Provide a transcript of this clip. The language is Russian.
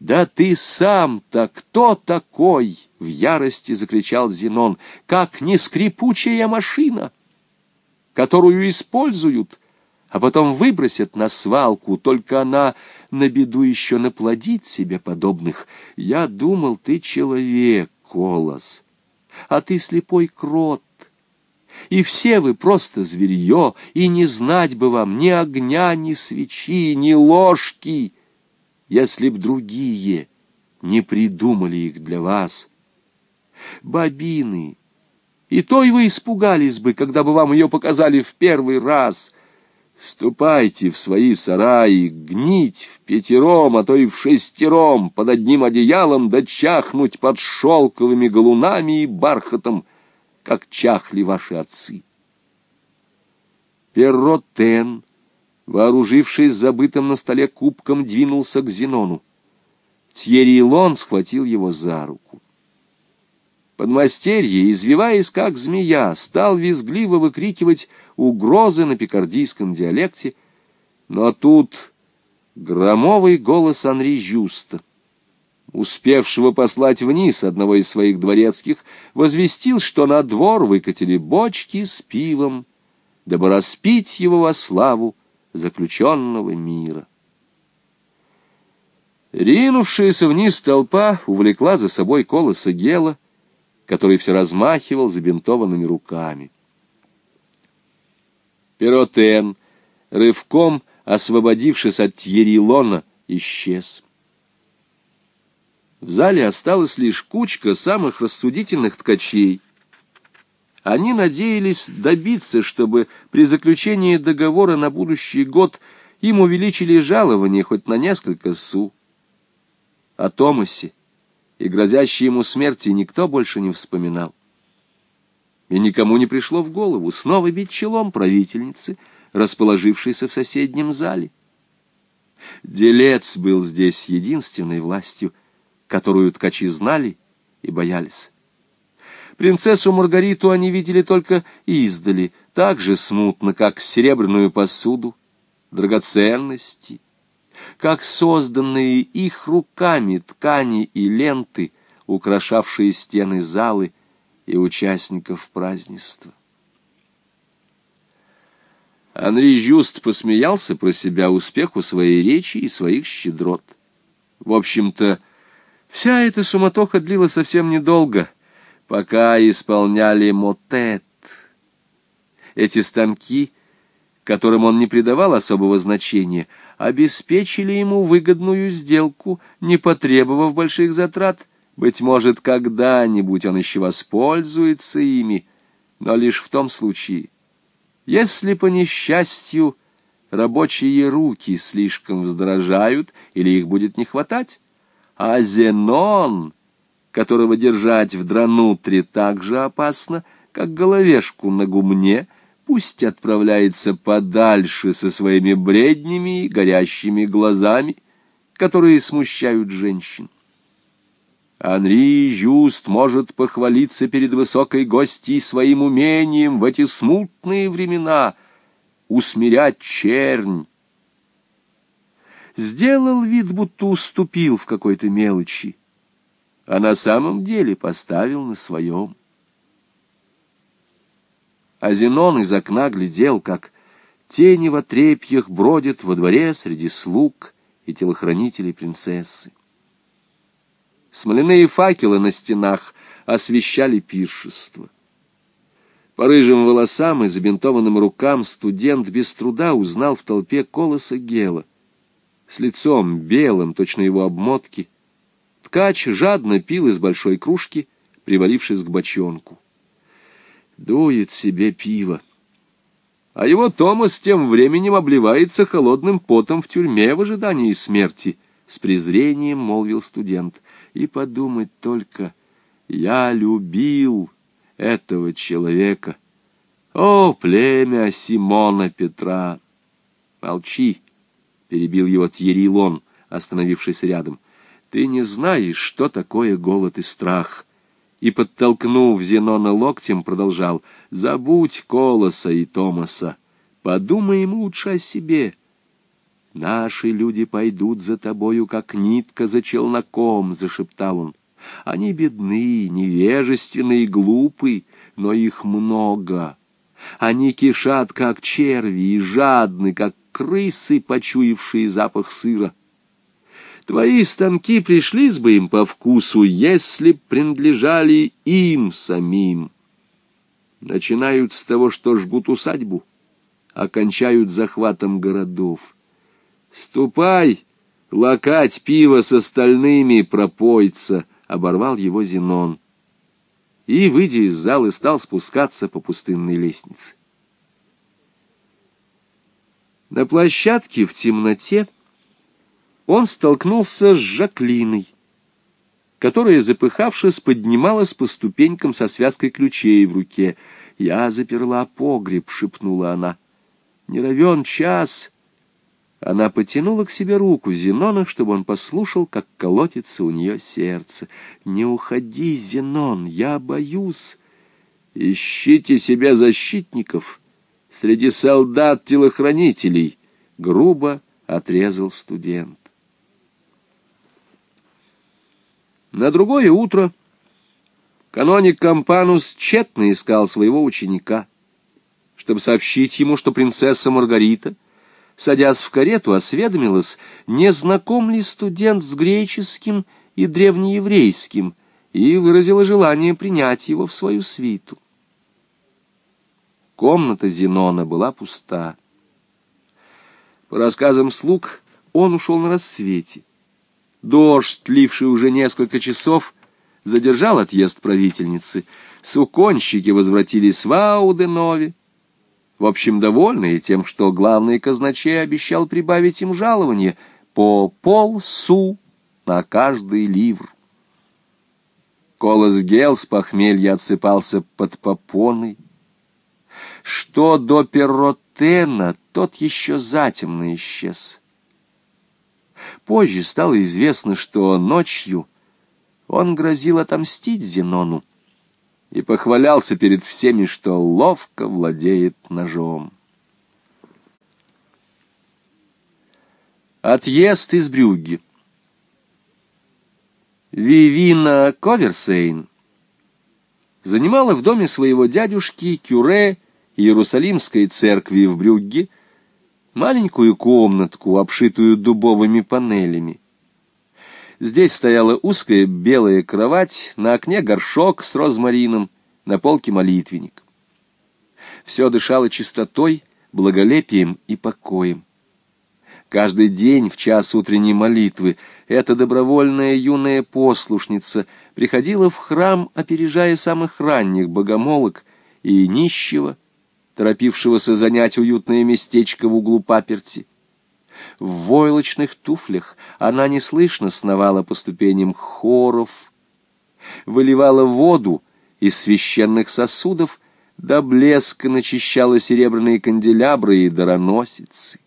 «Да ты сам-то кто такой?» — в ярости закричал Зенон. «Как не скрипучая машина, которую используют, а потом выбросят на свалку, только она на беду еще наплодит себе подобных. Я думал, ты человек, Колос, а ты слепой крот. И все вы просто зверье, и не знать бы вам ни огня, ни свечи, ни ложки» если б другие не придумали их для вас. Бобины, и то и вы испугались бы, когда бы вам ее показали в первый раз. Ступайте в свои сараи, гнить в пятером, а то и в шестером, под одним одеялом, да чахнуть под шелковыми галунами и бархатом, как чахли ваши отцы. Перротен — вооружившись забытым на столе кубком, двинулся к Зенону. Тьерри Лон схватил его за руку. Подмастерье, извиваясь как змея, стал визгливо выкрикивать угрозы на пикардийском диалекте, но тут громовый голос Анри Жюста, успевшего послать вниз одного из своих дворецких, возвестил, что на двор выкатили бочки с пивом, дабы распить его во славу заключенного мира. Ринувшаяся вниз толпа увлекла за собой колоса Гела, который все размахивал забинтованными руками. Перотен, рывком освободившись от Тьерилона, исчез. В зале осталась лишь кучка самых рассудительных ткачей — они надеялись добиться, чтобы при заключении договора на будущий год им увеличили жалование хоть на несколько су. О Томасе и грозящей ему смерти никто больше не вспоминал. И никому не пришло в голову снова бить челом правительницы, расположившейся в соседнем зале. Делец был здесь единственной властью, которую ткачи знали и боялись. Принцессу Маргариту они видели только издали, так же смутно, как серебряную посуду, драгоценности, как созданные их руками ткани и ленты, украшавшие стены залы и участников празднества. Анри Жюст посмеялся про себя успеху своей речи и своих щедрот. В общем-то, вся эта суматоха длилась совсем недолго — пока исполняли мотет. Эти станки, которым он не придавал особого значения, обеспечили ему выгодную сделку, не потребовав больших затрат. Быть может, когда-нибудь он еще воспользуется ими, но лишь в том случае, если по несчастью рабочие руки слишком вздорожают или их будет не хватать, а Зенон которого держать в дранутре так же опасно, как головешку на гумне, пусть отправляется подальше со своими бреднями и горящими глазами, которые смущают женщин. Анри Жюст может похвалиться перед высокой гостьей своим умением в эти смутные времена усмирять чернь. Сделал вид, будто уступил в какой-то мелочи, а на самом деле поставил на своем. А Зенон из окна глядел, как тени в отрепьях бродят во дворе среди слуг и телохранителей принцессы. Смоляные факелы на стенах освещали пиршество. По рыжим волосам и забинтованным рукам студент без труда узнал в толпе колоса Гела. С лицом белым, точно его обмотки — Ткач жадно пил из большой кружки, привалившись к бочонку. Дует себе пиво. А его Томас тем временем обливается холодным потом в тюрьме в ожидании смерти, с презрением молвил студент. И подумать только, я любил этого человека. О, племя Симона Петра! Молчи, перебил его Тьерилон, остановившись рядом. Ты не знаешь, что такое голод и страх. И, подтолкнув Зенона локтем, продолжал, забудь Колоса и Томаса, подумай им лучше о себе. Наши люди пойдут за тобою, как нитка за челноком, — зашептал он. Они бедны, невежественны и глупы, но их много. Они кишат, как черви, и жадны, как крысы, почуявшие запах сыра. Твои станки пришлись бы им по вкусу, если б принадлежали им самим. Начинают с того, что жгут усадьбу, окончают захватом городов. Ступай, лакать пиво с остальными пропойца, оборвал его Зенон. И, выйдя из зала, стал спускаться по пустынной лестнице. На площадке в темноте он столкнулся с Жаклиной, которая, запыхавшись, поднималась по ступенькам со связкой ключей в руке. «Я заперла погреб», — шепнула она. «Не равен час». Она потянула к себе руку Зенона, чтобы он послушал, как колотится у нее сердце. «Не уходи, Зенон, я боюсь. Ищите себе защитников среди солдат-телохранителей», — грубо отрезал студент. На другое утро каноник Кампанус тщетно искал своего ученика, чтобы сообщить ему, что принцесса Маргарита — садясь в карету, осведомилась, не знаком ли студент с греческим и древнееврейским, и выразила желание принять его в свою свиту. Комната Зенона была пуста. По рассказам слуг, он ушел на рассвете. Дождь, ливший уже несколько часов, задержал отъезд правительницы. Суконщики возвратились в Ауденове, в общем, довольные тем, что главный казначей обещал прибавить им жалование по полсу на каждый ливр. Колос Гел с похмелья отсыпался под попоной. Что до Перротена, тот еще затемно исчез. Позже стало известно, что ночью он грозил отомстить Зенону, и похвалялся перед всеми, что ловко владеет ножом. Отъезд из Брюгге Вивина Коверсейн занимала в доме своего дядюшки Кюре Иерусалимской церкви в Брюгге маленькую комнатку, обшитую дубовыми панелями. Здесь стояла узкая белая кровать, на окне горшок с розмарином, на полке молитвенник. Все дышало чистотой, благолепием и покоем. Каждый день в час утренней молитвы эта добровольная юная послушница приходила в храм, опережая самых ранних богомолок и нищего, торопившегося занять уютное местечко в углу паперти. В войлочных туфлях она неслышно сновала по ступеням хоров, выливала воду из священных сосудов, до блеска начищала серебряные канделябры и дароносицы.